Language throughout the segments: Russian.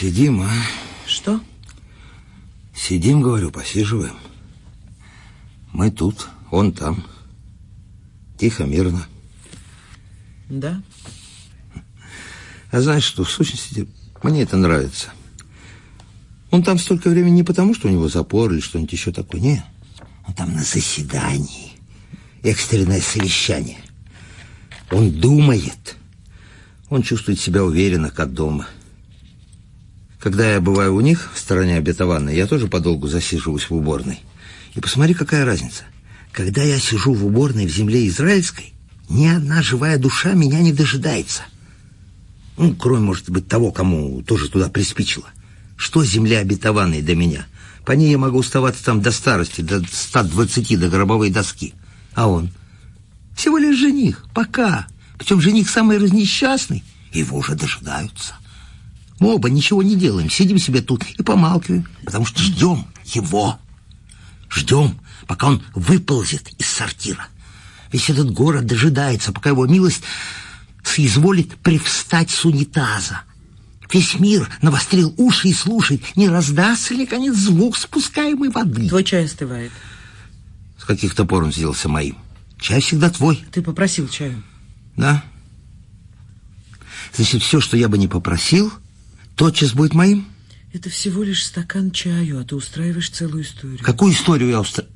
Сидим, а? Что? Сидим, говорю, посиживаем. Мы тут, он там. Тихо, мирно. Да. А знаешь что, в сущности, мне это нравится. Он там столько времени не потому, что у него запор или что-нибудь еще такое. Нет. Он там на заседании. Экстренное совещание. Он думает. Он чувствует себя уверенно, как дома. Когда я бываю у них в стороне обетованной, я тоже подолгу засиживаюсь в уборной. И посмотри, какая разница. Когда я сижу в уборной в земле израильской, ни одна живая душа меня не дожидается. Ну, кроме, может быть, того, кому тоже туда приспичило. Что земля обетованная до меня? По ней я могу оставаться там до старости, до 120, до гробовой доски. А он? Всего лишь жених, пока. Причем жених самый разнесчастный. Его уже дожидаются. Мы оба ничего не делаем, сидим себе тут и помалкиваем, потому что ждем его. Ждем, пока он выползет из сортира. Весь этот город дожидается, пока его милость соизволит привстать с унитаза. Весь мир навострил уши и слушает, не раздастся ли, конец, звук спускаемой воды. Твой чай остывает. С каких-то пор он сделался моим. Чай всегда твой. Ты попросил чаю. Да? Значит, все, что я бы не попросил, тотчас будет моим? Это всего лишь стакан чаю, а ты устраиваешь целую историю. Какую историю я устраиваю?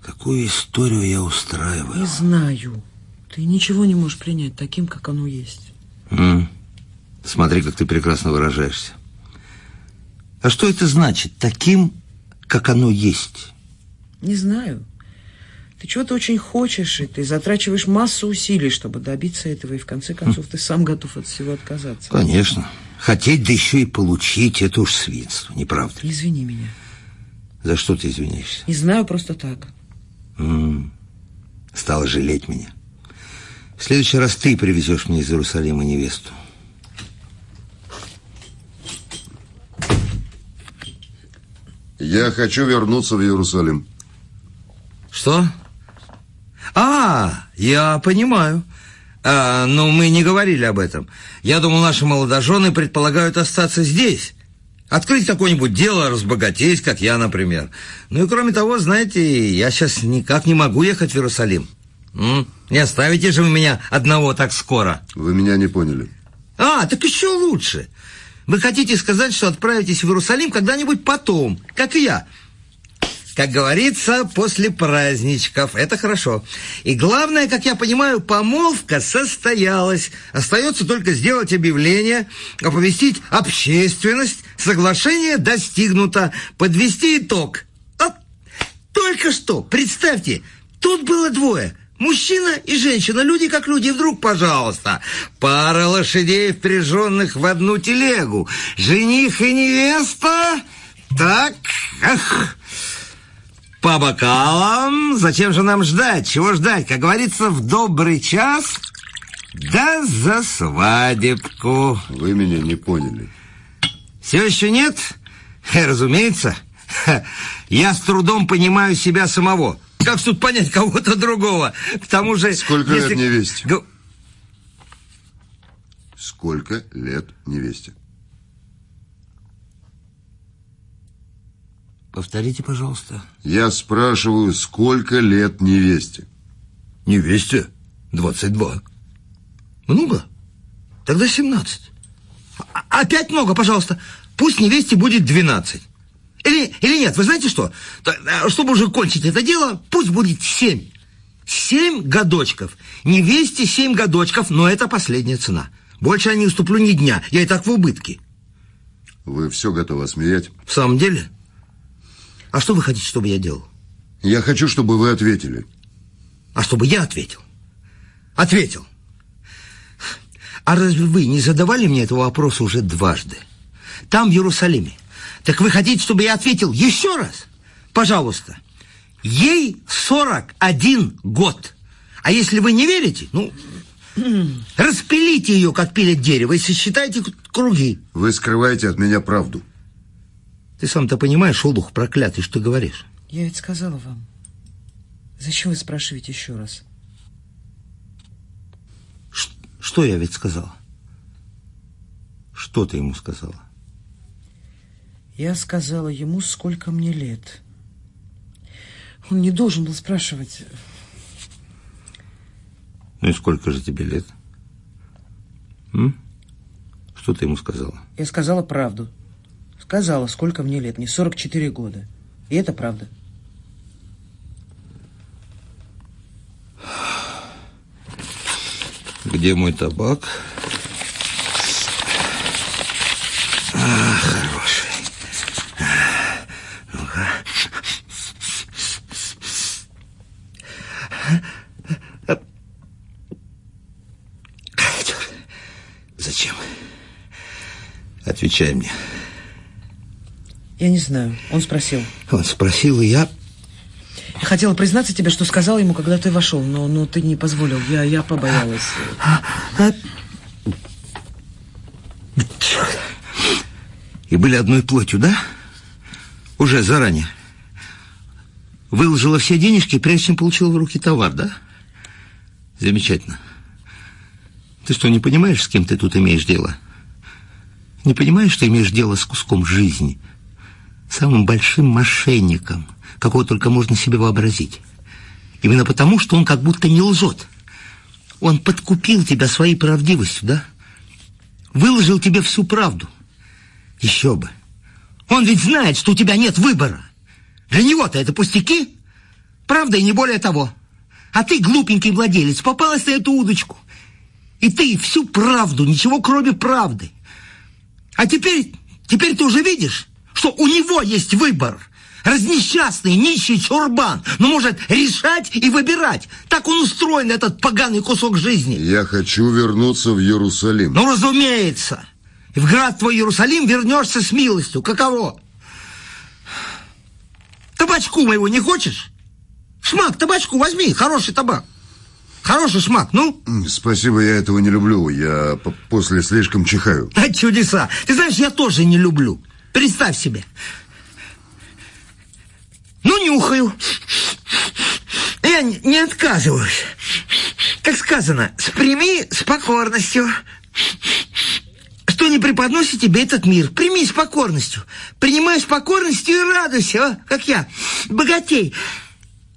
Какую историю я устраиваю? Не знаю. Ты ничего не можешь принять таким, как оно есть. М. Смотри, как ты прекрасно выражаешься. А что это значит, таким, как оно есть? Не знаю. Ты чего-то очень хочешь, и ты затрачиваешь массу усилий, чтобы добиться этого, и в конце концов ты сам готов от всего отказаться. Конечно. Хотеть, да еще и получить, это уж свинство, не правда? ли? Извини меня. За что ты извиняешься? Не знаю, просто так. М. Стала жалеть меня. В следующий раз ты привезешь мне из Иерусалима невесту. Я хочу вернуться в Иерусалим. Что? А, я понимаю. А, но мы не говорили об этом. Я думал, наши молодожены предполагают остаться здесь. Открыть какое-нибудь дело, разбогатеть, как я, например. Ну и кроме того, знаете, я сейчас никак не могу ехать в Иерусалим. Не оставите же вы меня одного так скоро. Вы меня не поняли. А, так еще лучше. Вы хотите сказать, что отправитесь в Иерусалим когда-нибудь потом, как и я. Как говорится, после праздничков. Это хорошо. И главное, как я понимаю, помолвка состоялась. Остается только сделать объявление, оповестить общественность, соглашение достигнуто, подвести итог. А, только что, представьте, тут было двое. Мужчина и женщина, люди как люди, вдруг, пожалуйста, пара лошадей, впряженных в одну телегу, жених и невеста, так, ах, по бокалам, зачем же нам ждать, чего ждать, как говорится, в добрый час, да за свадебку. Вы меня не поняли. Все еще нет? Разумеется. Я с трудом понимаю себя самого. Как тут понять кого-то другого? К тому же... Сколько если- лет невесте? Сколько лет невесте? Повторите, пожалуйста. Я спрашиваю, сколько лет невесте? Невесте 22. Много? Тогда 17. А- Опять много, пожалуйста. Пусть невесте будет 12. Или, или нет, вы знаете что? Э, Чтобы уже кончить это дело, пусть будет 7. 7 годочков. Невесте 7 годочков, но это последняя цена. Больше я не уступлю ни дня. Я и так в убытке. Вы все готовы смеять? В самом деле? А что вы хотите, чтобы я делал? Я хочу, чтобы вы ответили. А чтобы я ответил? Ответил. А разве вы не задавали мне этого вопроса уже дважды? Там, в Иерусалиме. Так вы хотите, чтобы я ответил еще раз? Пожалуйста. Ей 41 год. А если вы не верите, ну, распилите ее, как пилят дерево, и сосчитайте круги. Вы скрываете от меня правду. Ты сам-то понимаешь, олух проклятый, что говоришь? Я ведь сказала вам. Зачем вы спрашиваете еще раз? Ш- Что я ведь сказал? Что ты ему сказала? Я сказала ему, сколько мне лет. Он не должен был спрашивать. Ну и сколько же тебе лет? М? Что ты ему сказала? Я сказала правду. Сказала, сколько мне лет. Мне 44 года. И это правда. Где мой табак? А, хороший. Ну-ка. Зачем? Отвечай мне. Я не знаю. Он спросил. Он спросил, и я... Я хотела признаться тебе, что сказала ему, когда ты вошел, но, но ты не позволил. Я, я побоялась. И были одной плотью, да? Уже заранее. Выложила все денежки, прежде чем получила в руки товар, да? Замечательно. Ты что, не понимаешь, с кем ты тут имеешь дело? Не понимаешь, что имеешь дело с куском жизни? Самым большим мошенником, какого только можно себе вообразить. Именно потому, что он как будто не лжет. Он подкупил тебя своей правдивостью, да? Выложил тебе всю правду. Еще бы. Он ведь знает, что у тебя нет выбора. Для него-то это пустяки. Правда, и не более того. А ты, глупенький владелец, попалась на эту удочку. И ты всю правду, ничего кроме правды. А теперь, теперь ты уже видишь, что у него есть выбор. Разнесчастный, нищий чурбан, но может решать и выбирать. Так он устроен, этот поганый кусок жизни. Я хочу вернуться в Иерусалим. Ну, разумеется. И в град твой Иерусалим вернешься с милостью. Каково? Табачку моего не хочешь? Шмак, табачку возьми, хороший табак. Хороший шмак, ну? Спасибо, я этого не люблю. Я по- после слишком чихаю. А чудеса. Ты знаешь, я тоже не люблю. Представь себе. Ну, нюхаю. Я не отказываюсь. Как сказано, сприми с покорностью. Что не преподносит тебе этот мир? Прими с покорностью. Принимай с покорностью и радуйся, а, как я. Богатей.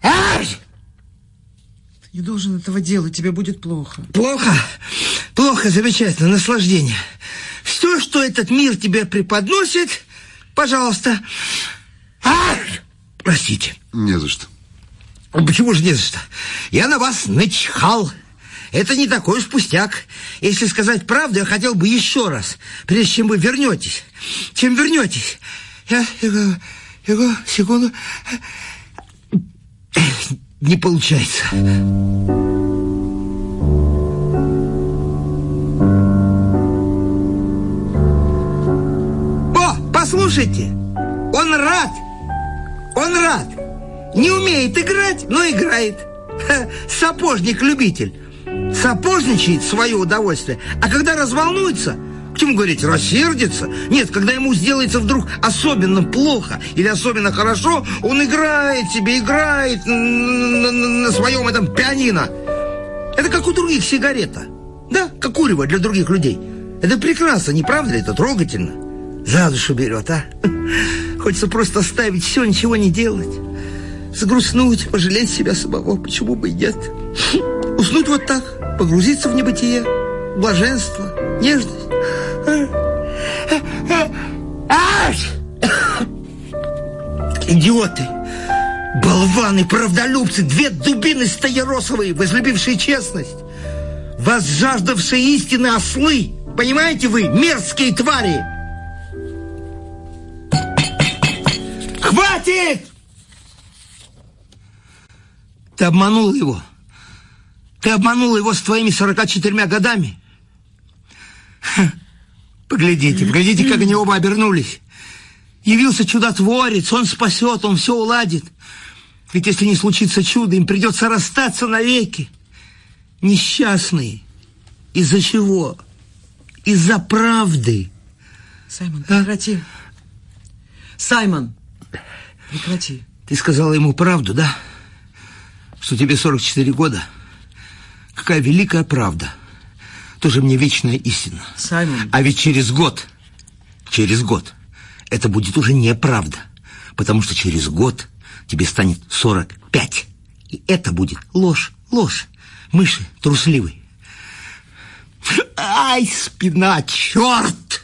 Ай! Ты не должен этого делать, тебе будет плохо. Плохо? Плохо, замечательно, наслаждение. Что этот мир тебе преподносит, пожалуйста. А! Простите. Не за что. Почему же не за что? Я на вас начихал. Это не такой уж пустяк. Если сказать правду, я хотел бы еще раз, прежде чем вы вернетесь. Чем вернетесь? Я, его, его, секунду. Не получается. Послушайте, он рад, он рад. Не умеет играть, но играет. Сапожник-любитель. Сапожничает свое удовольствие. А когда разволнуется, к чему говорить, рассердится? Нет, когда ему сделается вдруг особенно плохо или особенно хорошо, он играет себе, играет на, на- на своем этом пианино. Это как у других сигарета. Да, как курево для других людей. Это прекрасно, не правда ли? Это трогательно. За душу берет, а? Хочется просто оставить все, ничего не делать. Загрустнуть, пожалеть себя самого. Почему бы и нет? Уснуть вот так, погрузиться в небытие, блаженство, нежность. Идиоты! Болваны, правдолюбцы, две дубины стояросовые, возлюбившие честность, возжаждавшие истины ослы. Понимаете вы, мерзкие твари? Хватит! Ты обманул его. Ты обманул его с твоими 44 годами. Ха. Поглядите, поглядите, как они оба обернулись. Явился чудотворец, он спасет, он все уладит. Ведь если не случится чудо, им придется расстаться навеки. Несчастные. Из-за чего? Из-за правды. Саймон, прекрати. Саймон, прекрати. Ты сказала ему правду, да? Что тебе 44 года? Какая великая правда. Тоже мне вечная истина. Саймон. А ведь через год Через год это будет уже неправда, потому что через год тебе станет 45. И это будет ложь, ложь. Мыши трусливые. Ай, спина, черт!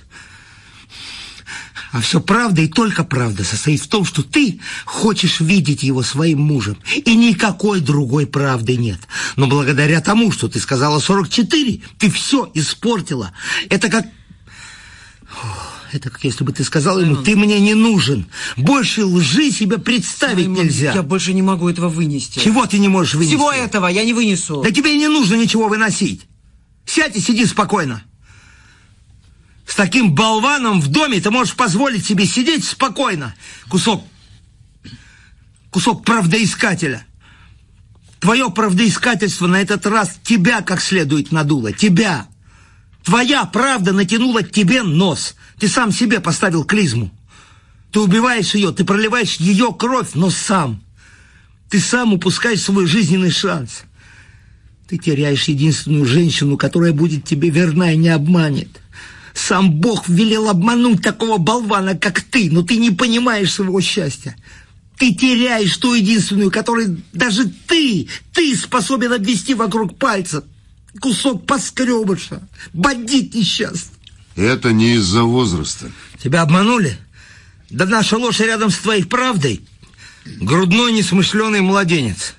А все правда и только правда состоит в том, что ты хочешь видеть его своим мужем. И никакой другой правды нет. Но благодаря тому, что ты сказала 44, ты все испортила. Это как... Это как если бы ты сказал ему, ты мне не нужен. Больше лжи себе представить Саймон, нельзя. Я больше не могу этого вынести. Чего ты не можешь вынести? Всего этого я не вынесу. Да тебе не нужно ничего выносить. Сядь и сиди спокойно. С таким болваном в доме ты можешь позволить себе сидеть спокойно. Кусок... Кусок правдоискателя. Твое правдоискательство на этот раз тебя как следует надуло. Тебя. Твоя правда натянула тебе нос. Ты сам себе поставил клизму. Ты убиваешь ее, ты проливаешь ее кровь, но сам. Ты сам упускаешь свой жизненный шанс. Ты теряешь единственную женщину, которая будет тебе верна и не обманет. Сам Бог велел обмануть такого болвана, как ты, но ты не понимаешь своего счастья. Ты теряешь ту единственную, которой даже ты, ты способен обвести вокруг пальца. Кусок поскребыша, бандит несчастный. Это не из-за возраста. Тебя обманули? Да наша ложь рядом с твоей правдой. Грудной несмышленый младенец.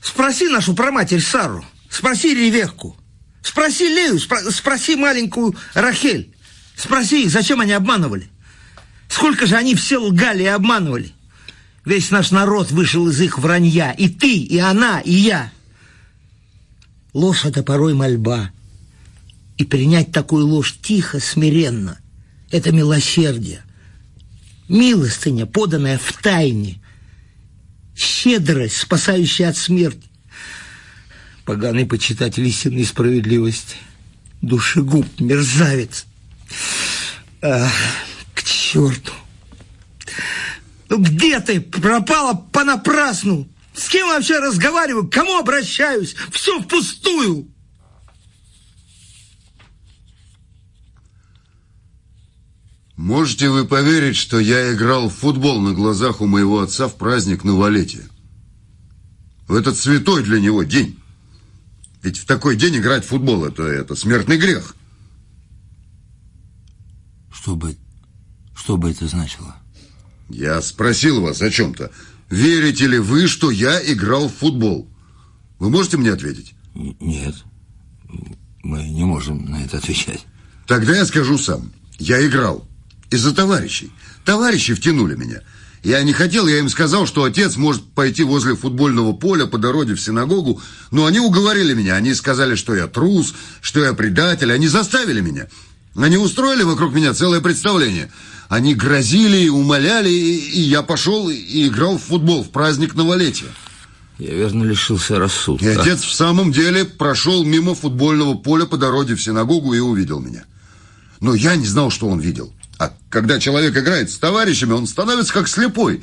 Спроси нашу проматерь Сару. Спроси Ревекку. Спроси Лею, спро- спроси маленькую Рахель. Спроси их, зачем они обманывали. Сколько же они все лгали и обманывали. Весь наш народ вышел из их вранья. И ты, и она, и я. Ложь — это порой мольба. И принять такую ложь тихо, смиренно — это милосердие. Милостыня, поданная в тайне. Щедрость, спасающая от смерти. Поганый почитатель истинной справедливости. Душегуб, мерзавец. Ах, к черту. Ну где ты? Пропала понапрасну. С кем вообще разговариваю? К кому обращаюсь? Все впустую. Можете вы поверить, что я играл в футбол на глазах у моего отца в праздник новолетия? В этот святой для него день. Ведь в такой день играть в футбол это, это смертный грех. Что бы, что бы это значило? Я спросил вас о чем-то. Верите ли вы, что я играл в футбол? Вы можете мне ответить? Нет, мы не можем на это отвечать. Тогда я скажу сам. Я играл. Из-за товарищей. Товарищи втянули меня. Я не хотел, я им сказал, что отец может пойти возле футбольного поля по дороге в синагогу, но они уговорили меня. Они сказали, что я трус, что я предатель. Они заставили меня. Они устроили вокруг меня целое представление. Они грозили, умоляли, и я пошел и играл в футбол в праздник новолетия. Я верно лишился рассудка. И отец в самом деле прошел мимо футбольного поля по дороге в синагогу и увидел меня. Но я не знал, что он видел. А когда человек играет с товарищами, он становится как слепой.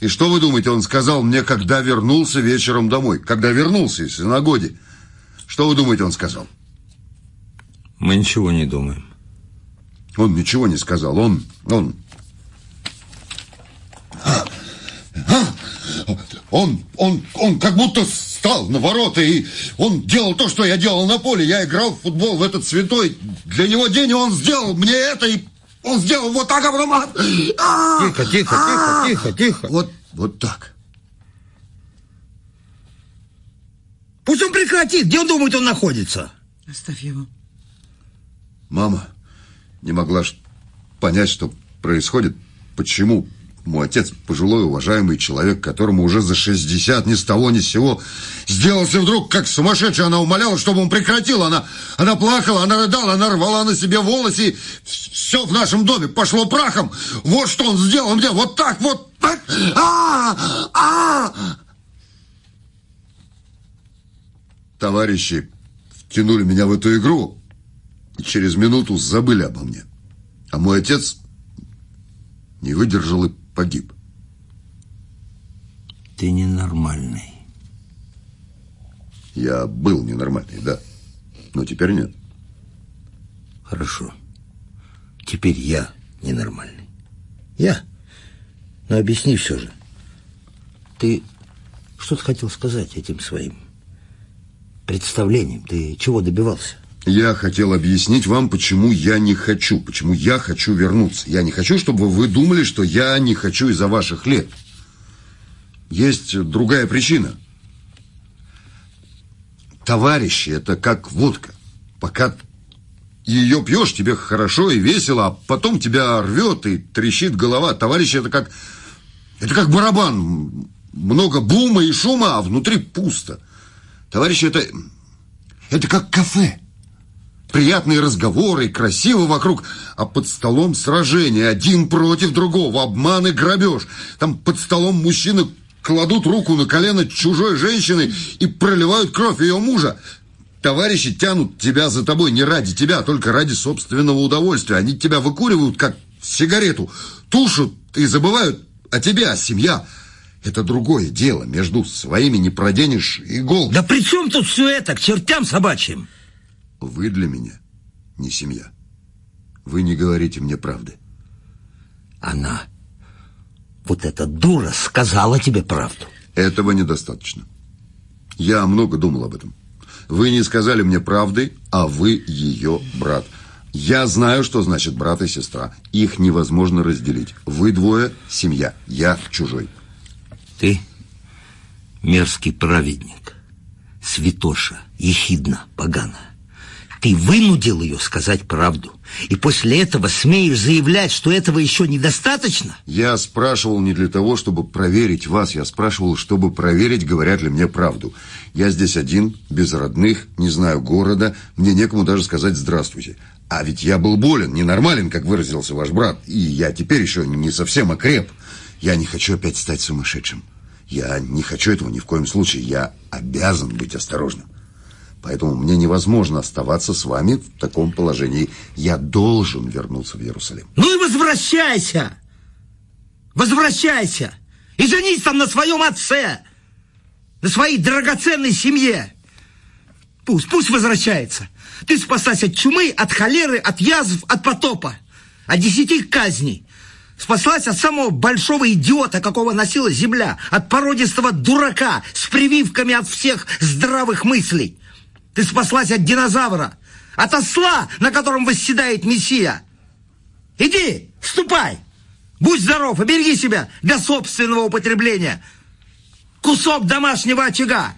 И что вы думаете, он сказал мне, когда вернулся вечером домой? Когда вернулся из синагоги? Что вы думаете, он сказал? Мы ничего не думаем. Он ничего не сказал. Он... он... Он, он, он как будто встал на ворота, и он делал то, что я делал на поле. Я играл в футбол в этот святой. Для него день, и он сделал мне это, и он сделал вот так, а потом... а, а, Тихо, тихо, а. тихо, тихо, тихо. Вот, вот так. Пусть он прекратит. Где он думает, он находится? Оставь его. Мама не могла ж понять, что происходит, почему мой отец, пожилой уважаемый человек, которому уже за 60 ни с того ни с сего, сделался вдруг как сумасшедший. Она умоляла, чтобы он прекратил. Она, она плакала, она рыдала, она рвала на себе волосы. и Все в нашем доме пошло прахом. Вот что он сделал мне. Вот так, вот так. А, а. Товарищи втянули меня в эту игру и через минуту забыли обо мне. А мой отец не выдержал и погиб. Ты ненормальный. Я был ненормальный, да. Но теперь нет. Хорошо. Теперь я ненормальный. Я? Ну, объясни все же. Ты что ты хотел сказать этим своим представлением? Ты чего добивался? Я хотел объяснить вам, почему я не хочу, почему я хочу вернуться. Я не хочу, чтобы вы думали, что я не хочу из-за ваших лет. Есть другая причина. Товарищи, это как водка. Пока ее пьешь, тебе хорошо и весело, а потом тебя рвет и трещит голова. Товарищи, это как... Это как барабан. Много бума и шума, а внутри пусто. Товарищи, это... Это как кафе. Приятные разговоры, красиво вокруг, а под столом сражение, один против другого, обман и грабеж. Там под столом мужчины кладут руку на колено чужой женщины и проливают кровь ее мужа. Товарищи тянут тебя за тобой не ради тебя, а только ради собственного удовольствия. Они тебя выкуривают, как сигарету, тушат и забывают о тебе, а семья... Это другое дело. Между своими не проденешь иголку. Да при чем тут все это, к чертям собачьим? Вы для меня не семья. Вы не говорите мне правды. Она, вот эта дура, сказала тебе правду. Этого недостаточно. Я много думал об этом. Вы не сказали мне правды, а вы ее брат. Я знаю, что значит брат и сестра. Их невозможно разделить. Вы двое – семья, я чужой. Ты мерзкий праведник, святоша, ехидна, погана. Ты вынудил ее сказать правду. И после этого смеешь заявлять, что этого еще недостаточно? Я спрашивал не для того, чтобы проверить вас. Я спрашивал, чтобы проверить, говорят ли мне правду. Я здесь один, без родных, не знаю города. Мне некому даже сказать «здравствуйте». А ведь я был болен, ненормален, как выразился ваш брат. И я теперь еще не совсем окреп. Я не хочу опять стать сумасшедшим. Я не хочу этого ни в коем случае. Я обязан быть осторожным. Поэтому мне невозможно оставаться с вами в таком положении. Я должен вернуться в Иерусалим. Ну и возвращайся! Возвращайся! И женись там на своем отце! На своей драгоценной семье! Пусть, пусть возвращается. Ты спасайся от чумы, от холеры, от язв, от потопа, от десяти казней. Спаслась от самого большого идиота, какого носила земля, от породистого дурака с прививками от всех здравых мыслей. Ты спаслась от динозавра, от осла, на котором восседает Мессия. Иди, ступай, будь здоров и береги себя для собственного употребления. Кусок домашнего очага.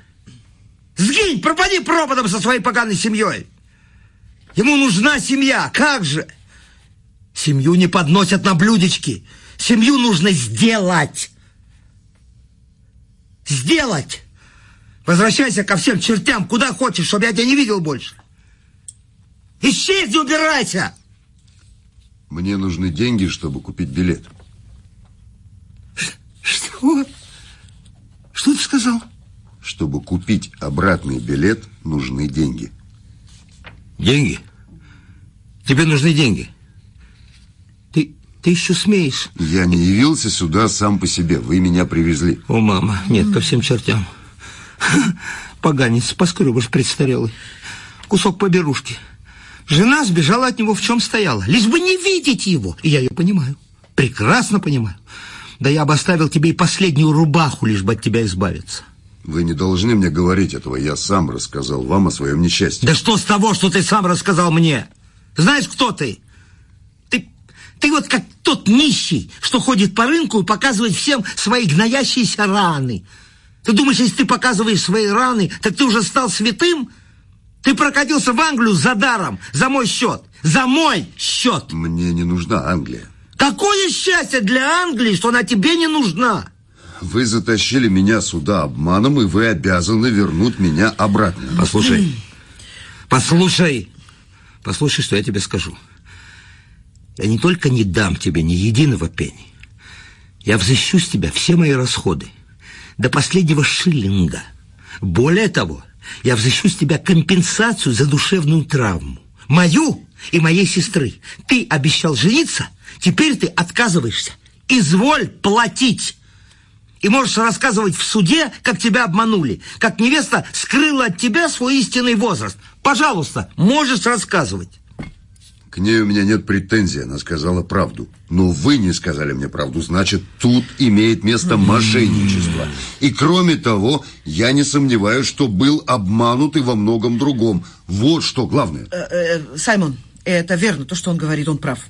Сгинь, пропади пропадом со своей поганой семьей. Ему нужна семья, как же? Семью не подносят на блюдечки. Семью нужно сделать. Сделать. Возвращайся ко всем чертям, куда хочешь, чтобы я тебя не видел больше. Исчезни, убирайся! Мне нужны деньги, чтобы купить билет. Что? Что ты сказал? Чтобы купить обратный билет, нужны деньги. Деньги? Тебе нужны деньги? Ты, ты еще смеешь? Я не явился сюда сам по себе. Вы меня привезли. О, мама, нет, ко всем чертям. Поганец, поскребыш престарелый. Кусок поберушки. Жена сбежала от него в чем стояла. Лишь бы не видеть его. И я ее понимаю. Прекрасно понимаю. Да я бы оставил тебе и последнюю рубаху, лишь бы от тебя избавиться. Вы не должны мне говорить этого. Я сам рассказал вам о своем несчастье. Да что с того, что ты сам рассказал мне? Знаешь, кто ты? Ты, ты вот как тот нищий, что ходит по рынку и показывает всем свои гноящиеся раны. Ты думаешь, если ты показываешь свои раны, так ты уже стал святым? Ты прокатился в Англию за даром, за мой счет. За мой счет. Мне не нужна Англия. Какое счастье для Англии, что она тебе не нужна? Вы затащили меня сюда обманом, и вы обязаны вернуть меня обратно. Послушай, послушай, послушай, что я тебе скажу. Я не только не дам тебе ни единого пени, я взыщу с тебя все мои расходы до последнего шиллинга. Более того, я взыщу с тебя компенсацию за душевную травму. Мою и моей сестры. Ты обещал жениться, теперь ты отказываешься. Изволь платить. И можешь рассказывать в суде, как тебя обманули, как невеста скрыла от тебя свой истинный возраст. Пожалуйста, можешь рассказывать. К ней у меня нет претензий, она сказала правду. Но вы не сказали мне правду, значит, тут имеет место мошенничество. И кроме того, я не сомневаюсь, что был обманут и во многом другом. Вот что главное. Э, э, Саймон, это верно, то, что он говорит, он прав.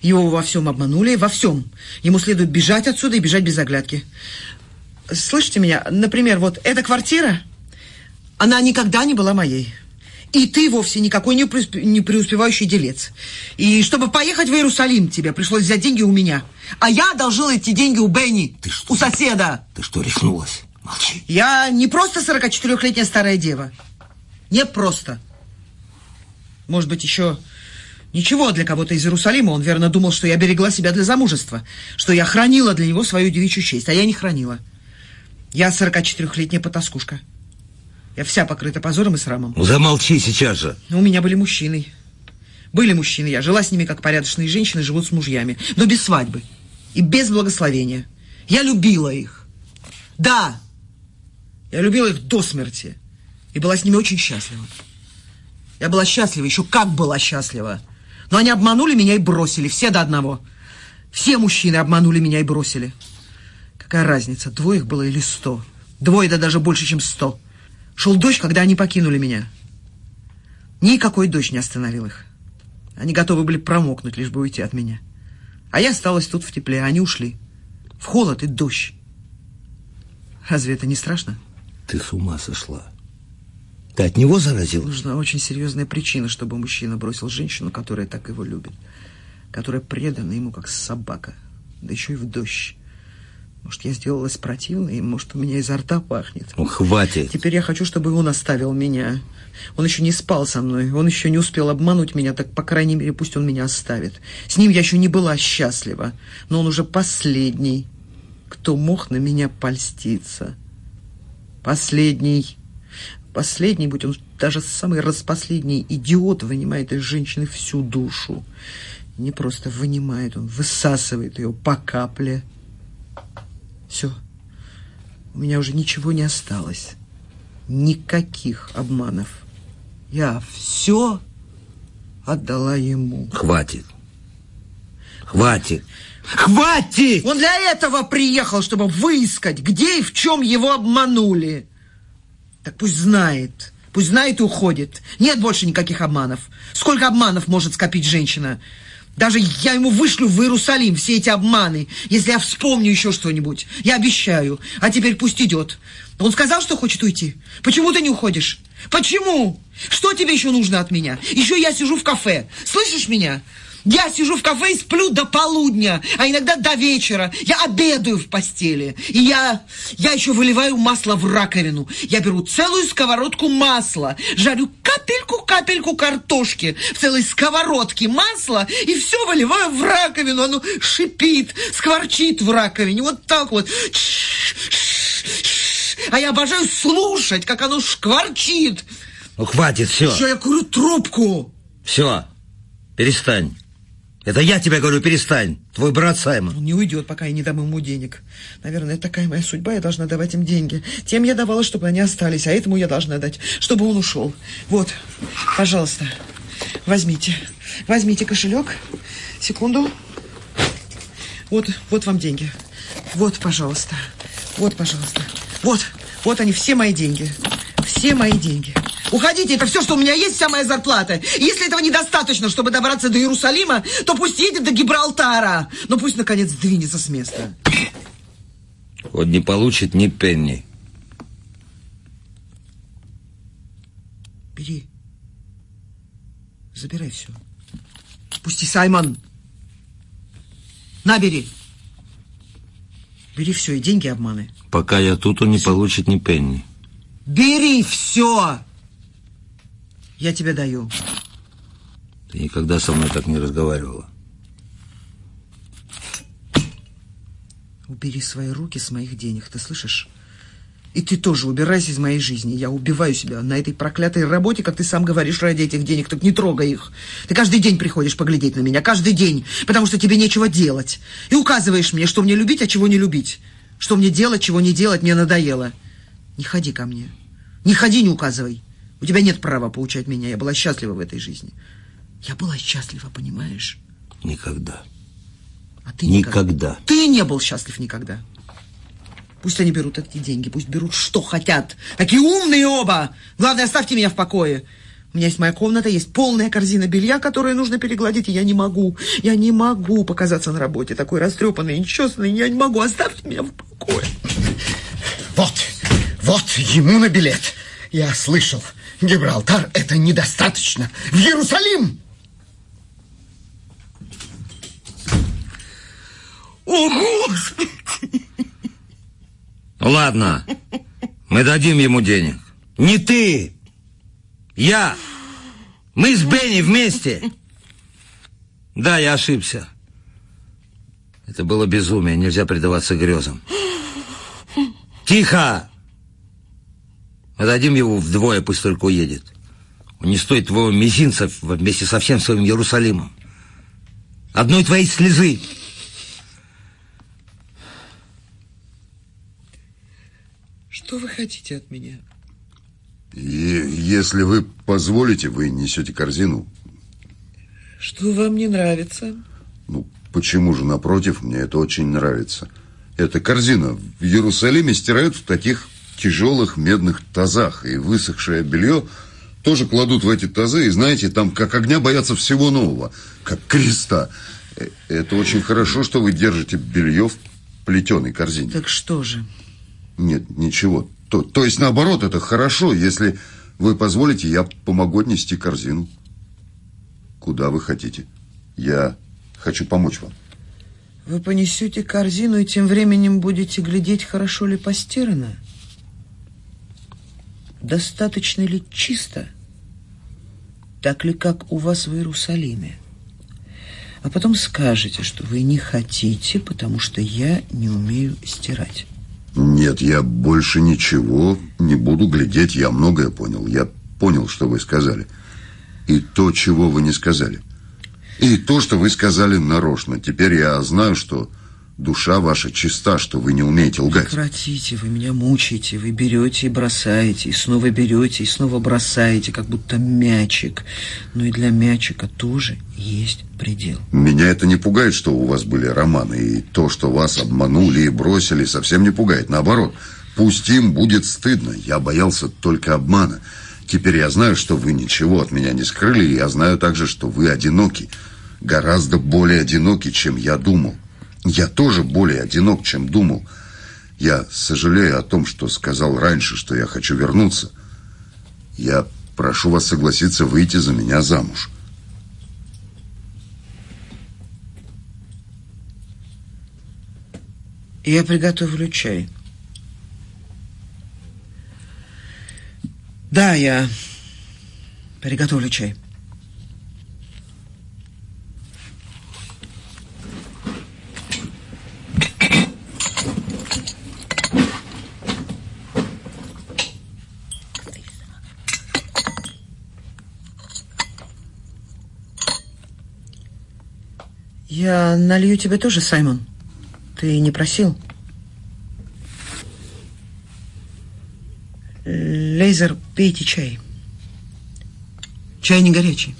Его во всем обманули, во всем. Ему следует бежать отсюда и бежать без оглядки. Слышите меня? Например, вот эта квартира, она никогда не была моей. И ты вовсе никакой не, преуспе, не преуспевающий делец. И чтобы поехать в Иерусалим, тебе пришлось взять деньги у меня. А я одолжил эти деньги у Бенни, Ты что? у соседа. Ты что, рехнулась? Молчи. Я не просто 44-летняя старая дева. Не просто. Может быть, еще ничего для кого-то из Иерусалима. Он верно думал, что я берегла себя для замужества, что я хранила для него свою девичью честь, а я не хранила. Я 44-летняя потаскушка. Я вся покрыта позором и срамом. Ну, замолчи сейчас же. У меня были мужчины. Были мужчины. Я жила с ними, как порядочные женщины живут с мужьями. Но без свадьбы. И без благословения. Я любила их. Да. Я любила их до смерти. И была с ними очень счастлива. Я была счастлива, еще как была счастлива. Но они обманули меня и бросили, все до одного. Все мужчины обманули меня и бросили. Какая разница, двое их было или сто? Двое, да даже больше, чем сто. Шел дождь, когда они покинули меня. Никакой дождь не остановил их. Они готовы были промокнуть, лишь бы уйти от меня. А я осталась тут в тепле, они ушли. В холод и дождь. Разве это не страшно? Ты с ума сошла. Ты от него заразилась? Нужна очень серьезная причина, чтобы мужчина бросил женщину, которая так его любит. Которая предана ему, как собака. Да еще и в дождь. Может, я сделалась противной, может, у меня изо рта пахнет. Ну, хватит. Теперь я хочу, чтобы он оставил меня. Он еще не спал со мной, он еще не успел обмануть меня, так, по крайней мере, пусть он меня оставит. С ним я еще не была счастлива, но он уже последний, кто мог на меня польститься. Последний. Последний, будь он даже самый распоследний идиот, вынимает из женщины всю душу. Не просто вынимает, он высасывает ее по капле. Все. У меня уже ничего не осталось. Никаких обманов. Я все отдала ему. Хватит. Хватит. Хватит! Он для этого приехал, чтобы выискать, где и в чем его обманули. Так пусть знает. Пусть знает и уходит. Нет больше никаких обманов. Сколько обманов может скопить женщина? Даже я ему вышлю в Иерусалим все эти обманы, если я вспомню еще что-нибудь. Я обещаю. А теперь пусть идет. Он сказал, что хочет уйти. Почему ты не уходишь? Почему? Что тебе еще нужно от меня? Еще я сижу в кафе. Слышишь меня? Я сижу в кафе и сплю до полудня, а иногда до вечера. Я обедаю в постели. И я, я еще выливаю масло в раковину. Я беру целую сковородку масла, жарю капельку-капельку картошки в целой сковородке масла и все выливаю в раковину. Оно шипит, скворчит в раковине. Вот так вот. А я обожаю слушать, как оно шкварчит. Ну, хватит, все. Еще я курю трубку. Все. Перестань. Это я тебе говорю, перестань. Твой брат Саймон. Он не уйдет, пока я не дам ему денег. Наверное, такая моя судьба, я должна давать им деньги. Тем я давала, чтобы они остались, а этому я должна дать, чтобы он ушел. Вот, пожалуйста, возьмите. Возьмите кошелек. Секунду. Вот, вот вам деньги. Вот, пожалуйста. Вот, пожалуйста. Вот, вот они, все мои деньги. Все мои деньги. Уходите, это все, что у меня есть, вся моя зарплата. Если этого недостаточно, чтобы добраться до Иерусалима, то пусть едет до Гибралтара. Но пусть, наконец, сдвинется с места. Вот не получит ни пенни. Бери. Забирай все. Пусти, Саймон. Набери. Бери все, и деньги обманы. Пока я тут, он не получит ни пенни. Бери все. Я тебе даю. Ты никогда со мной так не разговаривала. Убери свои руки с моих денег, ты слышишь? И ты тоже убирайся из моей жизни. Я убиваю себя на этой проклятой работе, как ты сам говоришь, ради этих денег. Так не трогай их. Ты каждый день приходишь поглядеть на меня. Каждый день. Потому что тебе нечего делать. И указываешь мне, что мне любить, а чего не любить. Что мне делать, чего не делать, мне надоело. Не ходи ко мне. Не ходи, не указывай. У тебя нет права поучать меня. Я была счастлива в этой жизни. Я была счастлива, понимаешь? Никогда. А ты Никогда. Ты не был счастлив никогда. Пусть они берут эти деньги, пусть берут что хотят. Такие умные оба! Главное, оставьте меня в покое. У меня есть моя комната, есть полная корзина белья, которую нужно перегладить, и я не могу, я не могу показаться на работе такой растрепанной, нечестной, я не могу, оставьте меня в покое. Вот, вот ему на билет. Я слышал, Гибралтар это недостаточно. В Иерусалим! О, Господи! Ну ладно, мы дадим ему денег. Не ты, я. Мы с Бенни вместе. Да, я ошибся. Это было безумие, нельзя предаваться грезам. Тихо! Мы дадим его вдвое, пусть только уедет. Он не стоит твоего мизинца вместе со всем своим Иерусалимом. Одной твоей слезы. Что вы хотите от меня? И если вы позволите, вы несете корзину. Что вам не нравится? Ну, почему же, напротив, мне это очень нравится. Эта корзина в Иерусалиме стирают в таких тяжелых медных тазах, и высохшее белье тоже кладут в эти тазы, и знаете, там как огня боятся всего нового, как креста. Э, это очень хорошо, что вы держите белье в плетеной корзине. Так что же? Нет, ничего. То, то есть, наоборот, это хорошо. Если вы позволите, я помогу отнести корзину. Куда вы хотите. Я хочу помочь вам. Вы понесете корзину и тем временем будете глядеть, хорошо ли постирано? Достаточно ли чисто? Так ли, как у вас в Иерусалиме? А потом скажете, что вы не хотите, потому что я не умею стирать. Нет, я больше ничего не буду глядеть, я многое понял. Я понял, что вы сказали. И то, чего вы не сказали. И то, что вы сказали нарочно. Теперь я знаю, что душа ваша чиста, что вы не умеете лгать. Прекратите, вы меня мучаете. Вы берете и бросаете, и снова берете, и снова бросаете, как будто мячик. Но и для мячика тоже есть предел. Меня это не пугает, что у вас были романы. И то, что вас обманули и бросили, совсем не пугает. Наоборот, пусть им будет стыдно. Я боялся только обмана. Теперь я знаю, что вы ничего от меня не скрыли, и я знаю также, что вы одиноки. Гораздо более одиноки, чем я думал. Я тоже более одинок, чем думал. Я сожалею о том, что сказал раньше, что я хочу вернуться. Я прошу вас согласиться выйти за меня замуж. Я приготовлю чай. Да, я приготовлю чай. Я налью тебе тоже, Саймон. Ты не просил? Лейзер, пейте чай. Чай не горячий.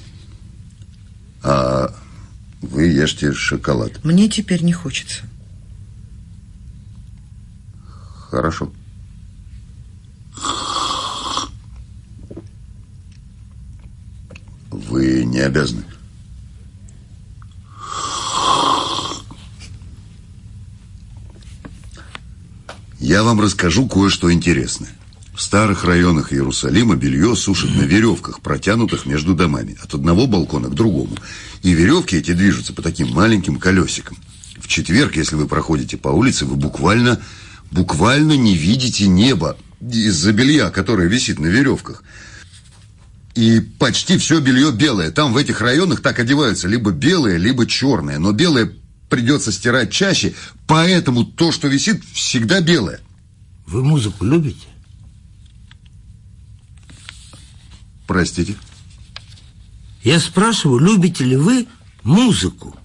А вы ешьте шоколад. Мне теперь не хочется. Хорошо. Вы не обязаны. Я вам расскажу кое-что интересное. В старых районах Иерусалима белье сушат на веревках, протянутых между домами, от одного балкона к другому. И веревки эти движутся по таким маленьким колесикам. В четверг, если вы проходите по улице, вы буквально, буквально не видите неба из-за белья, которое висит на веревках. И почти все белье белое. Там в этих районах так одеваются либо белое, либо черное. Но белое придется стирать чаще, поэтому то, что висит, всегда белое. Вы музыку любите? Простите? Я спрашиваю, любите ли вы музыку?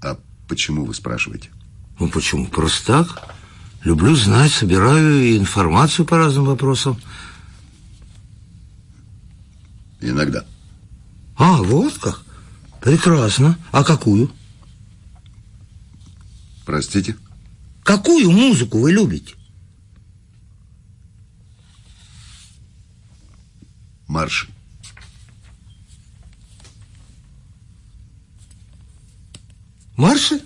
А почему вы спрашиваете? Ну, почему? Просто так. Люблю знать, собираю информацию по разным вопросам. Иногда. А, вот как? Прекрасно. А какую? Простите? Какую музыку вы любите? Марш. Марши?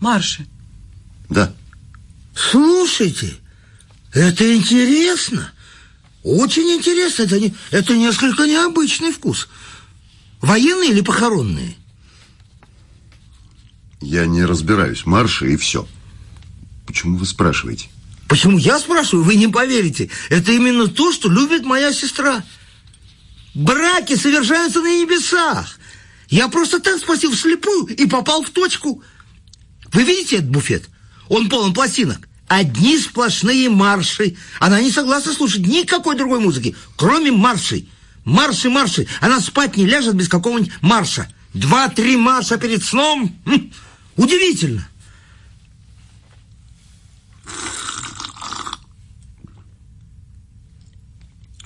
Марши. Да. Слушайте, это интересно. Очень интересно. Это, не, это несколько необычный вкус. Военные или похоронные? Я не разбираюсь. Марши и все. Почему вы спрашиваете? Почему я спрашиваю? Вы не поверите. Это именно то, что любит моя сестра. Браки совершаются на небесах. Я просто так спросил вслепую и попал в точку. Вы видите этот буфет? Он полон пластинок. Одни сплошные марши. Она не согласна слушать никакой другой музыки, кроме маршей. Марши, марши. Она спать не ляжет без какого-нибудь марша. Два-три марша перед сном. Хм, удивительно.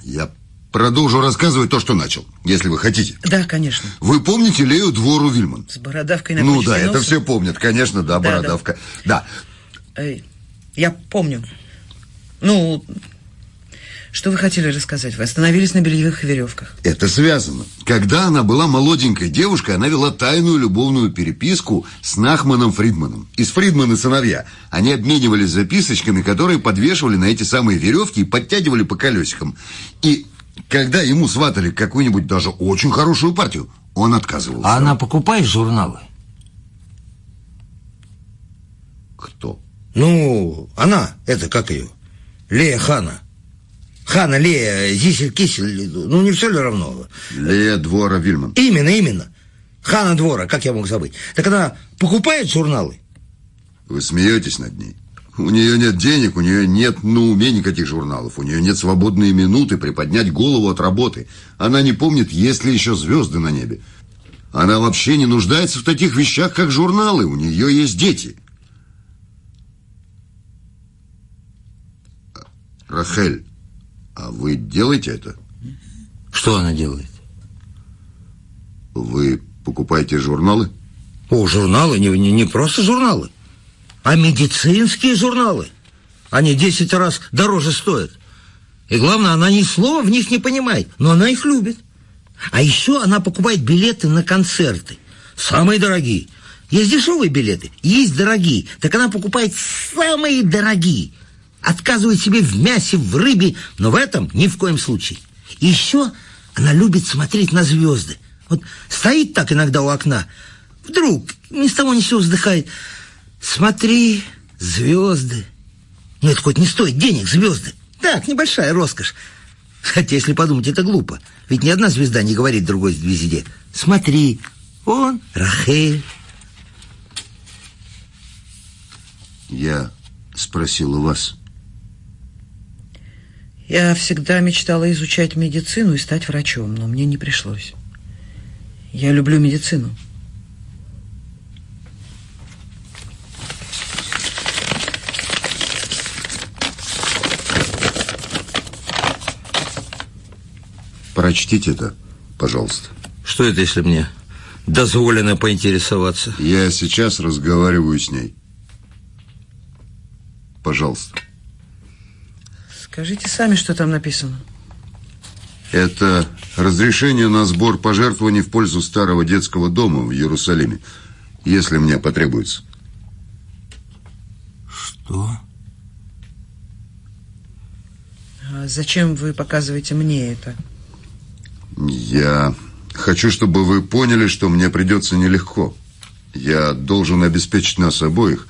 Я продолжу рассказывать то, что начал, если вы хотите. Да, конечно. Вы помните Лею Двору Вильман? С бородавкой на Ну да, это все помнят, конечно, да, Да, да. бородавка. Да. Эй, я помню. Ну, что вы хотели рассказать? Вы остановились на бельевых веревках. Это связано. Когда она была молоденькой девушкой, она вела тайную любовную переписку с Нахманом Фридманом. Из Фридмана сыновья. Они обменивались записочками, которые подвешивали на эти самые веревки и подтягивали по колесикам. И когда ему сватали какую-нибудь даже очень хорошую партию, он отказывался. А она покупает журналы? Кто? Ну, она, это как ее? Лея Хана. Хана, Лея, Зисель, Кисель, ну не все ли равно? Лея Двора Вильман. Именно, именно. Хана Двора, как я мог забыть. Так она покупает журналы? Вы смеетесь над ней? У нее нет денег, у нее нет на уме никаких журналов, у нее нет свободные минуты приподнять голову от работы. Она не помнит, есть ли еще звезды на небе. Она вообще не нуждается в таких вещах, как журналы. У нее есть дети. Рахель, а вы делаете это? Что она делает? Вы покупаете журналы? О, журналы, не, не, не просто журналы, а медицинские журналы. Они 10 раз дороже стоят. И главное, она ни слова в них не понимает, но она их любит. А еще она покупает билеты на концерты. Самые дорогие. Есть дешевые билеты, есть дорогие. Так она покупает самые дорогие. Отказывает себе в мясе, в рыбе, но в этом ни в коем случае. И еще она любит смотреть на звезды. Вот стоит так иногда у окна, вдруг ни с того ни с сего вздыхает. Смотри, звезды. Ну, это хоть не стоит денег, звезды. Так, небольшая роскошь. Хотя, если подумать, это глупо. Ведь ни одна звезда не говорит другой звезде. Смотри, он, Рахель. Я спросил у вас. Я всегда мечтала изучать медицину и стать врачом, но мне не пришлось. Я люблю медицину. Прочтите это, пожалуйста. Что это, если мне дозволено поинтересоваться? Я сейчас разговариваю с ней. Пожалуйста. Скажите сами, что там написано. Это разрешение на сбор пожертвований в пользу старого детского дома в Иерусалиме, если мне потребуется. Что? А зачем вы показываете мне это? Я хочу, чтобы вы поняли, что мне придется нелегко. Я должен обеспечить нас обоих.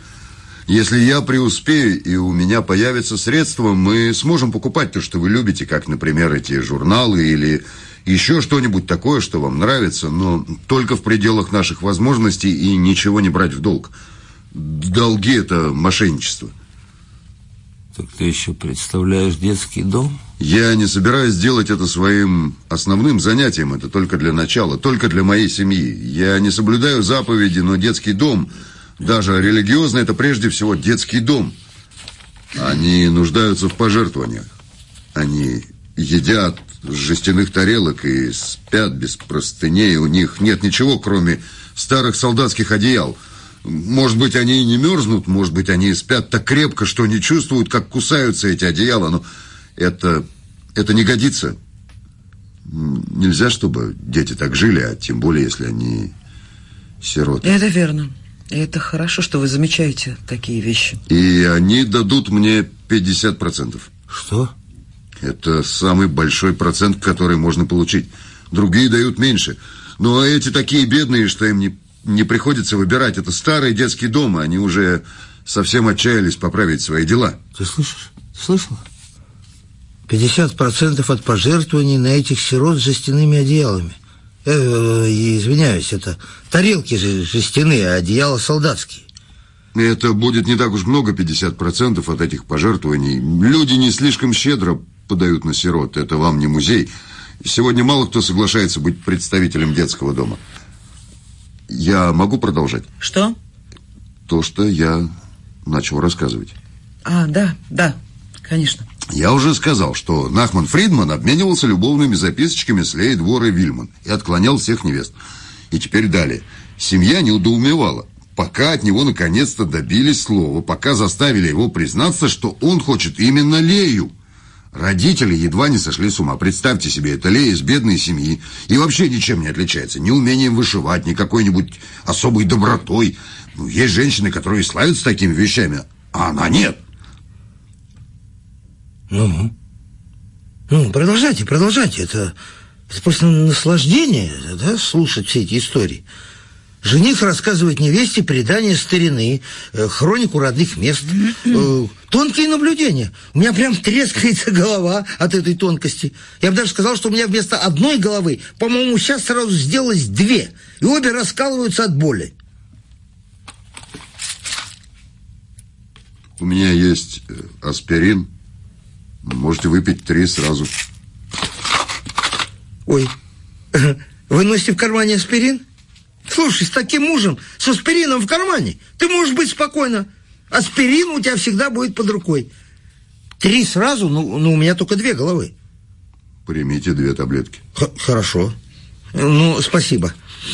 Если я преуспею и у меня появятся средства, мы сможем покупать то, что вы любите, как, например, эти журналы или еще что-нибудь такое, что вам нравится, но только в пределах наших возможностей и ничего не брать в долг. Долги – это мошенничество. Так ты еще представляешь детский дом? Я не собираюсь делать это своим основным занятием. Это только для начала, только для моей семьи. Я не соблюдаю заповеди, но детский дом, даже религиозный, это прежде всего детский дом. Они нуждаются в пожертвованиях. Они едят с жестяных тарелок и спят без простыней. У них нет ничего, кроме старых солдатских одеял. Может быть, они и не мерзнут, может быть, они спят так крепко, что не чувствуют, как кусаются эти одеяла, но это, это не годится. Нельзя, чтобы дети так жили, а тем более, если они сироты. Это верно. Это хорошо, что вы замечаете такие вещи. И они дадут мне 50%. Что? Это самый большой процент, который можно получить. Другие дают меньше. Но эти такие бедные, что им не, не приходится выбирать. Это старые детские дома. Они уже совсем отчаялись поправить свои дела. Ты слышишь? Слышала? 50% от пожертвований на этих сирот с жестяными одеялами. Э, э, извиняюсь, это тарелки же жестяные, а одеяла солдатские. Это будет не так уж много, 50% от этих пожертвований. Люди не слишком щедро подают на сирот. Это вам не музей. Сегодня мало кто соглашается быть представителем детского дома. Я могу продолжать? Что? То, что я начал рассказывать. А, да, да, конечно. Я уже сказал, что Нахман Фридман обменивался любовными записочками с Лей Двор Вильман и отклонял всех невест. И теперь далее. Семья неудоумевала, пока от него наконец-то добились слова, пока заставили его признаться, что он хочет именно Лею. Родители едва не сошли с ума. Представьте себе, это Лея из бедной семьи и вообще ничем не отличается. Ни умением вышивать, ни какой-нибудь особой добротой. Ну, есть женщины, которые славятся такими вещами, а она нет. Ну, ну, продолжайте, продолжайте. Это, это просто наслаждение, да, слушать все эти истории. Жених рассказывает невесте предания старины, э, хронику родных мест, э, тонкие наблюдения. У меня прям трескается голова от этой тонкости. Я бы даже сказал, что у меня вместо одной головы, по-моему, сейчас сразу сделалось две, и обе раскалываются от боли. У меня есть э, аспирин. Можете выпить три сразу. Ой, вы носите в кармане аспирин? Слушай, с таким мужем, с аспирином в кармане, ты можешь быть спокойно. Аспирин у тебя всегда будет под рукой. Три сразу, ну, ну у меня только две головы. Примите две таблетки. Х хорошо. Ну, спасибо.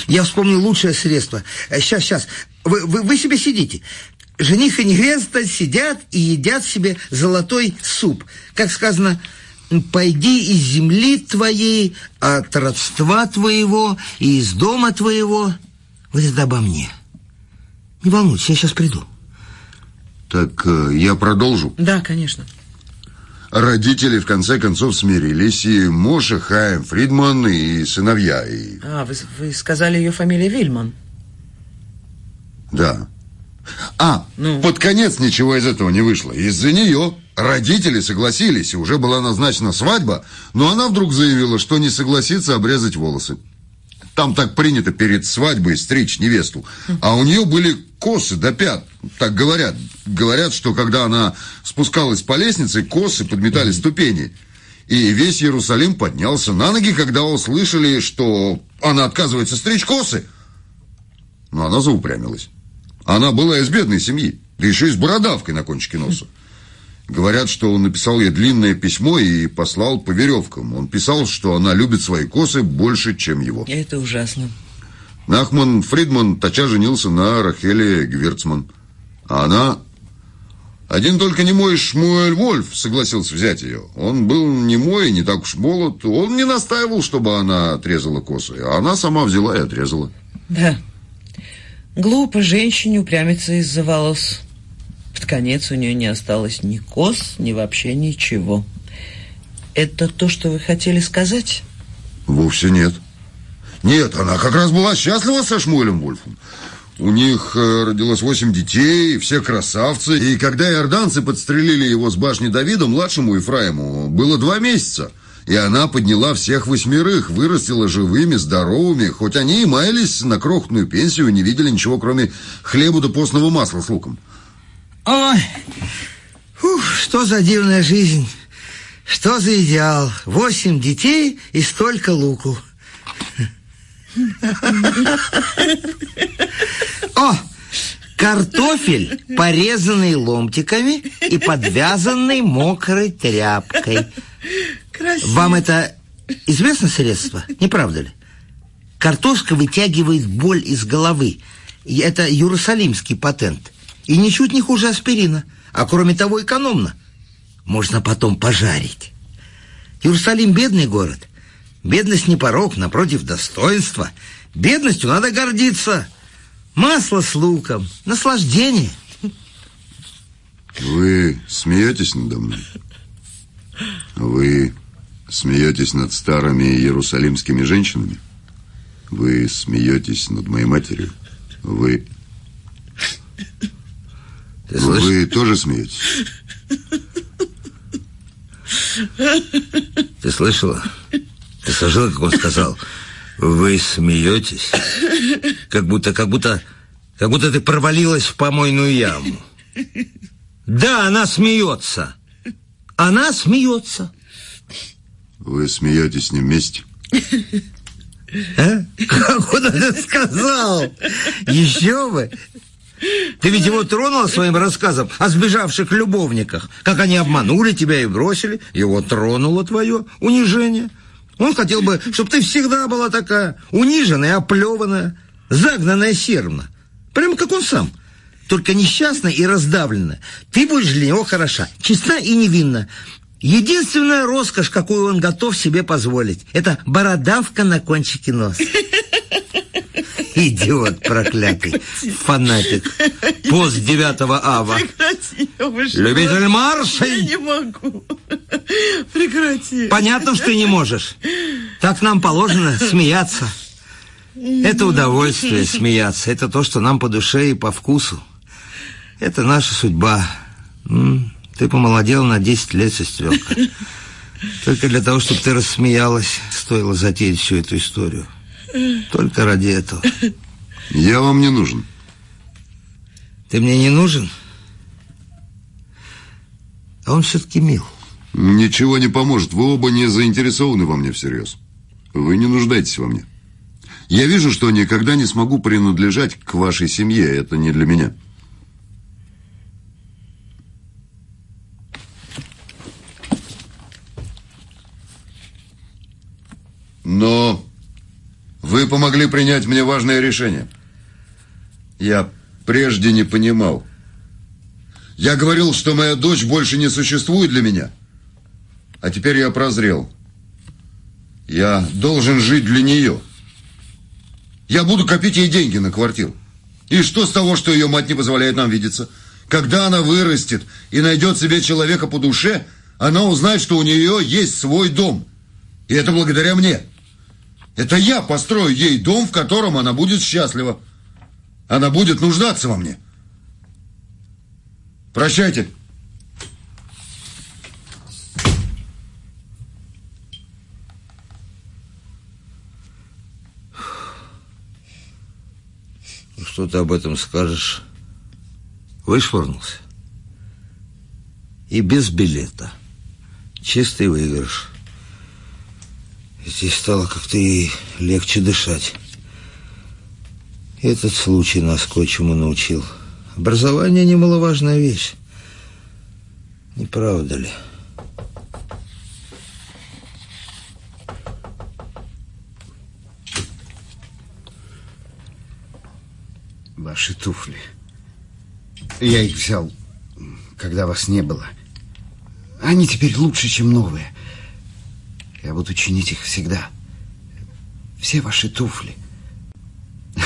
Я вспомнил лучшее средство. Сейчас, э, сейчас. Вы, вы, вы себе сидите. Жених и невеста сидят и едят себе золотой суп. Как сказано, пойди из земли твоей, от родства твоего и из дома твоего. Вот это обо мне. Не волнуйтесь, я сейчас приду. Так э, я продолжу? Да, конечно. Родители в конце концов смирились, и Моша, Хайм, Фридман и сыновья. И... А, вы, вы сказали ее фамилия Вильман. Да. А, ну. под конец ничего из этого не вышло. Из-за нее родители согласились, и уже была назначена свадьба, но она вдруг заявила, что не согласится обрезать волосы. Там так принято перед свадьбой стричь невесту. А у нее были косы до пят. Так говорят. Говорят, что когда она спускалась по лестнице, косы подметали ступени. И весь Иерусалим поднялся на ноги, когда услышали, что она отказывается стричь косы. Но она заупрямилась. Она была из бедной семьи, да еще и с бородавкой на кончике носа. Говорят, что он написал ей длинное письмо и послал по веревкам. Он писал, что она любит свои косы больше, чем его. Это ужасно. Нахман Фридман тача женился на Рахеле Гверцман. А она... Один только не мой Шмуэль Вольф согласился взять ее. Он был не мой, не так уж молод. Он не настаивал, чтобы она отрезала косы. А она сама взяла и отрезала. Да. Глупо женщине упрямиться из-за волос. Под конец у нее не осталось ни кос, ни вообще ничего. Это то, что вы хотели сказать? Вовсе нет. Нет, она как раз была счастлива со Шмуэлем Вольфом. У них э, родилось восемь детей, все красавцы. И когда иорданцы подстрелили его с башни Давида, младшему Ефраиму, было два месяца. И она подняла всех восьмерых, вырастила живыми, здоровыми, хоть они и маялись на крохотную пенсию, не видели ничего, кроме хлеба да постного масла с луком. Ой, ух, что за дивная жизнь, что за идеал. Восемь детей и столько луку. О, картофель, порезанный ломтиками и подвязанный мокрой тряпкой. красиво. Вам это известно средство, не правда ли? Картошка вытягивает боль из головы. Это иерусалимский патент. И ничуть не хуже аспирина. А кроме того, экономно. Можно потом пожарить. Иерусалим бедный город. Бедность не порог, напротив, достоинства. Бедностью надо гордиться. Масло с луком, наслаждение. Вы смеетесь надо мной? Вы смеетесь над старыми иерусалимскими женщинами? Вы смеетесь над моей матерью? Вы... Ты слышишь? Вы тоже смеетесь? Ты слышала? Ты слышала, как он сказал? Вы смеетесь? Как будто, как будто, как будто ты провалилась в помойную яму. Да, она смеется. Она смеется. Вы смеетесь с ним вместе? А? Как он это сказал? Еще бы. Ты ведь его тронула своим рассказом о сбежавших любовниках. Как они обманули тебя и бросили. Его тронуло твое унижение. Он хотел бы, чтобы ты всегда была такая униженная, оплеванная, загнанная сермно. Прямо как он сам. Только несчастная и раздавленная. Ты будешь для него хороша, честна и невинна. Единственная роскошь, какую он готов себе позволить, это бородавка на кончике носа. Идиот проклятый, фанатик, пост 9 ава. Я. Любитель Я маршей. не могу. Прекрати. Понятно, что ты не можешь. Так нам положено смеяться. Это удовольствие смеяться. Это то, что нам по душе и по вкусу. Это наша судьба. Ты помолодела на 10 лет, сестренка. Только для того, чтобы ты рассмеялась, стоило затеять всю эту историю. Только ради этого. Я вам не нужен. Ты мне не нужен? А он все-таки мил. Ничего не поможет. Вы оба не заинтересованы во мне всерьез. Вы не нуждаетесь во мне. Я вижу, что никогда не смогу принадлежать к вашей семье. Это не для меня. Но вы помогли принять мне важное решение. Я прежде не понимал. Я говорил, что моя дочь больше не существует для меня. А теперь я прозрел. Я должен жить для нее. Я буду копить ей деньги на квартиру. И что с того, что ее мать не позволяет нам видеться? Когда она вырастет и найдет себе человека по душе, она узнает, что у нее есть свой дом. И это благодаря мне. Это я построю ей дом, в котором она будет счастлива. Она будет нуждаться во мне. Прощайте. Ну, Что ты об этом скажешь? Вышвырнулся. И без билета. Чистый выигрыш. Здесь стало как-то и легче дышать. Этот случай нас кое-чему научил. Образование немаловажная вещь. Не правда ли? Ваши туфли. Я их взял, когда вас не было. Они теперь лучше, чем новые. Я буду чинить их всегда. Все ваши туфли.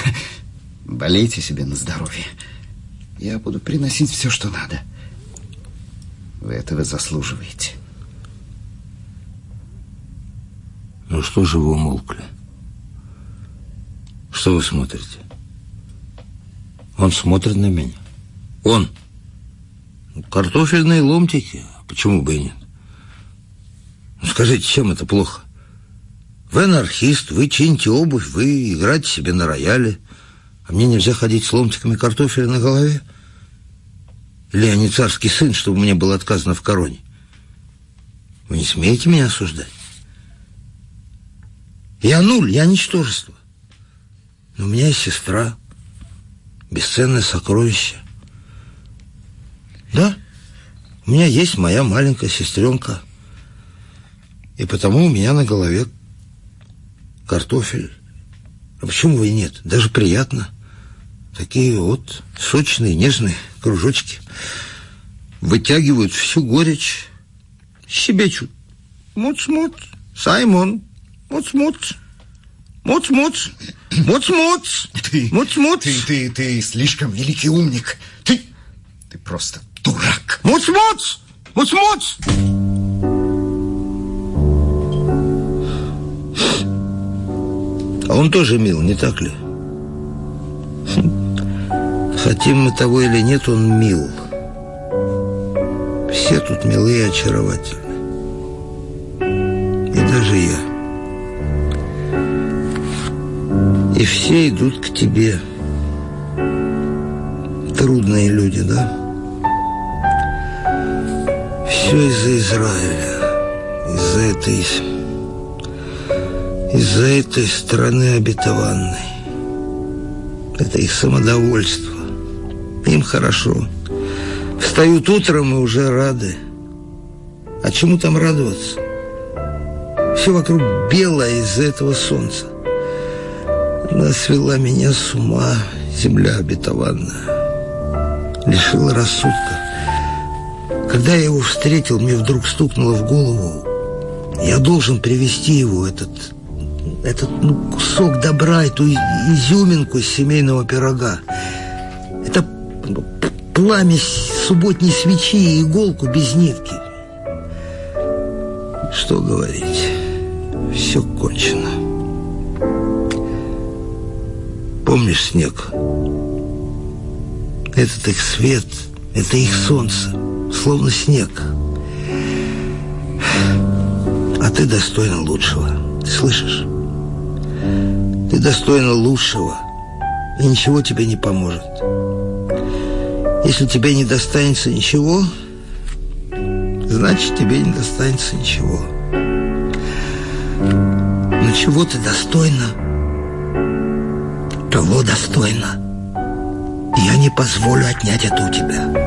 Болейте себе на здоровье. Я буду приносить все, что надо. Вы этого заслуживаете. Ну что же вы умолкли? Что вы смотрите? Он смотрит на меня. Он. Ну, Картофельные ломтики. Почему бы и нет? Ну, скажите, чем это плохо? Вы анархист, вы чините обувь, вы играете себе на рояле. А мне нельзя ходить с ломтиками картофеля на голове? Или я не царский сын, чтобы мне было отказано в короне? Вы не смеете меня осуждать? Я нуль, я ничтожество. Но у меня есть сестра, бесценное сокровище. Да, у меня есть моя маленькая сестренка. И потому у меня на голове картофель. А почему и нет? Даже приятно. Такие вот сочные, нежные кружочки. Вытягивают всю горечь. Щебечут. Муц-муц, Саймон, муц-муц. Муц-муц, муц-муц, муц-муц. ты, ты, ты слишком великий умник. Ты, ты просто дурак. Муц-муц, муц-муц. А он тоже мил, не так ли? Хотим мы того или нет, он мил. Все тут милые и очаровательны. И даже я. И все идут к тебе. Трудные люди, да? Все из-за Израиля. Из-за этой... Из-за этой страны обетованной. Это их самодовольство. Им хорошо. Встают утром и уже рады. А чему там радоваться? Все вокруг белое из-за этого солнца. Она свела меня с ума, земля обетованная. Лишила рассудка. Когда я его встретил, мне вдруг стукнуло в голову. Я должен привести его, этот, этот ну, кусок добра, эту изюминку из семейного пирога. Это ну, пламя субботней свечи и иголку без нитки. Что говорить, все кончено. Помнишь снег? Этот их свет, это их солнце, словно снег. А ты достойна лучшего, слышишь? Ты достойна лучшего, и ничего тебе не поможет. Если тебе не достанется ничего, значит тебе не достанется ничего. Но чего ты достойна? Того достойна. Я не позволю отнять это у тебя.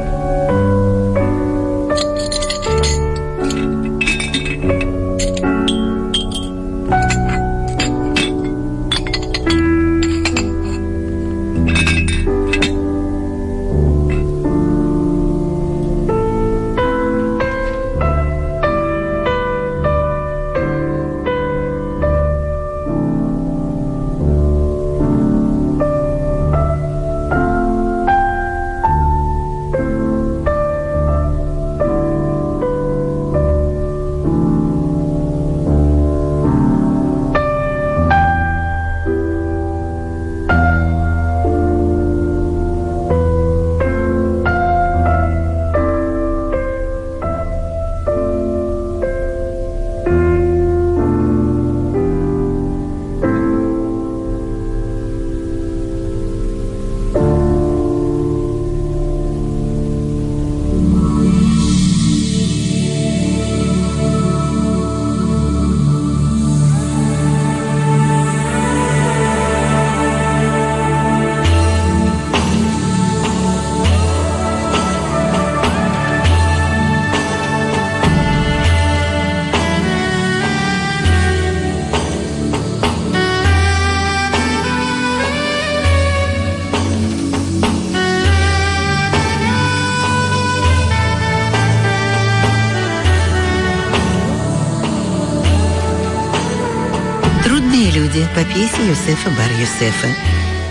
Пьесе Юсефа Бар-Юсефа.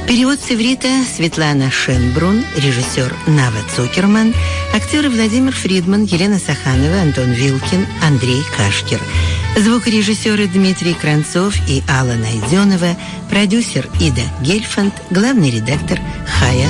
Перевод с иврита Светлана Шенбрун, режиссер Нава Цукерман, актеры Владимир Фридман, Елена Саханова, Антон Вилкин, Андрей Кашкер. Звукорежиссеры Дмитрий Кранцов и Алла Найденова, продюсер Ида Гельфанд, главный редактор Хая